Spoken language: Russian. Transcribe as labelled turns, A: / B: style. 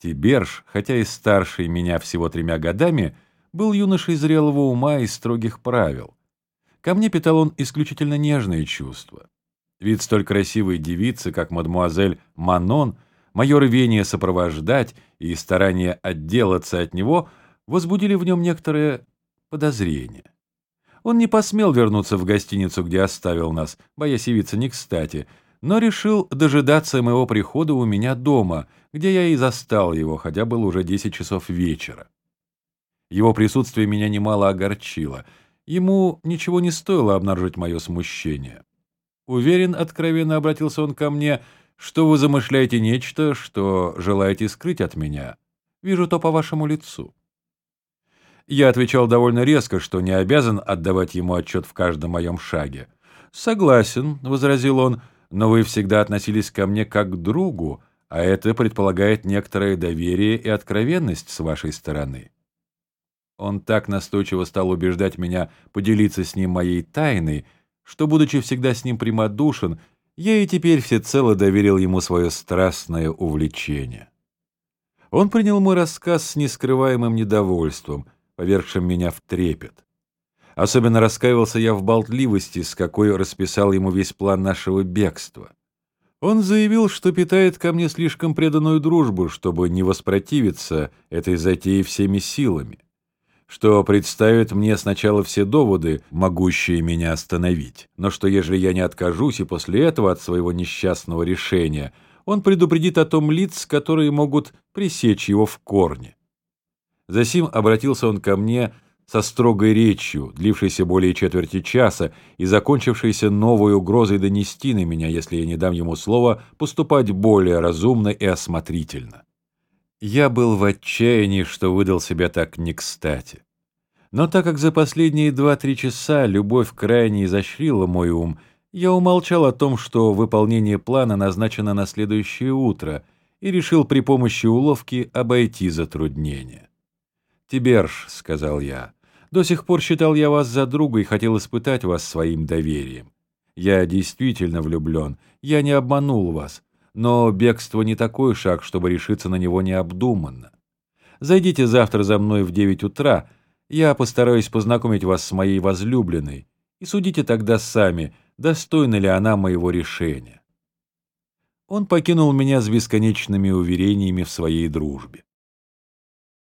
A: Тиберж, хотя и старший меня всего тремя годами, был юношей зрелого ума и строгих правил. Ко мне питал он исключительно нежные чувства. Вид столь красивой девицы, как мадмуазель Манон, мое рвение сопровождать и старание отделаться от него возбудили в нем некоторое подозрение. Он не посмел вернуться в гостиницу, где оставил нас, боясь явиться не кстати, но решил дожидаться моего прихода у меня дома, где я и застал его, хотя было уже десять часов вечера. Его присутствие меня немало огорчило. Ему ничего не стоило обнаружить мое смущение. Уверен, откровенно обратился он ко мне, что вы замышляете нечто, что желаете скрыть от меня. Вижу то по вашему лицу. Я отвечал довольно резко, что не обязан отдавать ему отчет в каждом моем шаге. «Согласен», — возразил он, — «но вы всегда относились ко мне как к другу, а это предполагает некоторое доверие и откровенность с вашей стороны». Он так настойчиво стал убеждать меня поделиться с ним моей тайной, что, будучи всегда с ним прямодушен, я и теперь всецело доверил ему свое страстное увлечение. Он принял мой рассказ с нескрываемым недовольством — повергшим меня в трепет. Особенно раскаивался я в болтливости, с какой расписал ему весь план нашего бегства. Он заявил, что питает ко мне слишком преданную дружбу, чтобы не воспротивиться этой затее всеми силами, что представит мне сначала все доводы, могущие меня остановить, но что ежели я не откажусь и после этого от своего несчастного решения, он предупредит о том лиц, которые могут пресечь его в корне. Засим обратился он ко мне со строгой речью, длившейся более четверти часа и закончившейся новой угрозой донести на меня, если я не дам ему слова, поступать более разумно и осмотрительно. Я был в отчаянии, что выдал себя так не кстати. Но так как за последние два-три часа любовь крайне изощрила мой ум, я умолчал о том, что выполнение плана назначено на следующее утро, и решил при помощи уловки обойти затруднение. «Тиберж», — сказал я, — «до сих пор считал я вас за друга и хотел испытать вас своим доверием. Я действительно влюблен, я не обманул вас, но бегство не такой шаг, чтобы решиться на него необдуманно. Зайдите завтра за мной в девять утра, я постараюсь познакомить вас с моей возлюбленной, и судите тогда сами, достойна ли она моего решения». Он покинул меня с бесконечными уверениями в своей дружбе.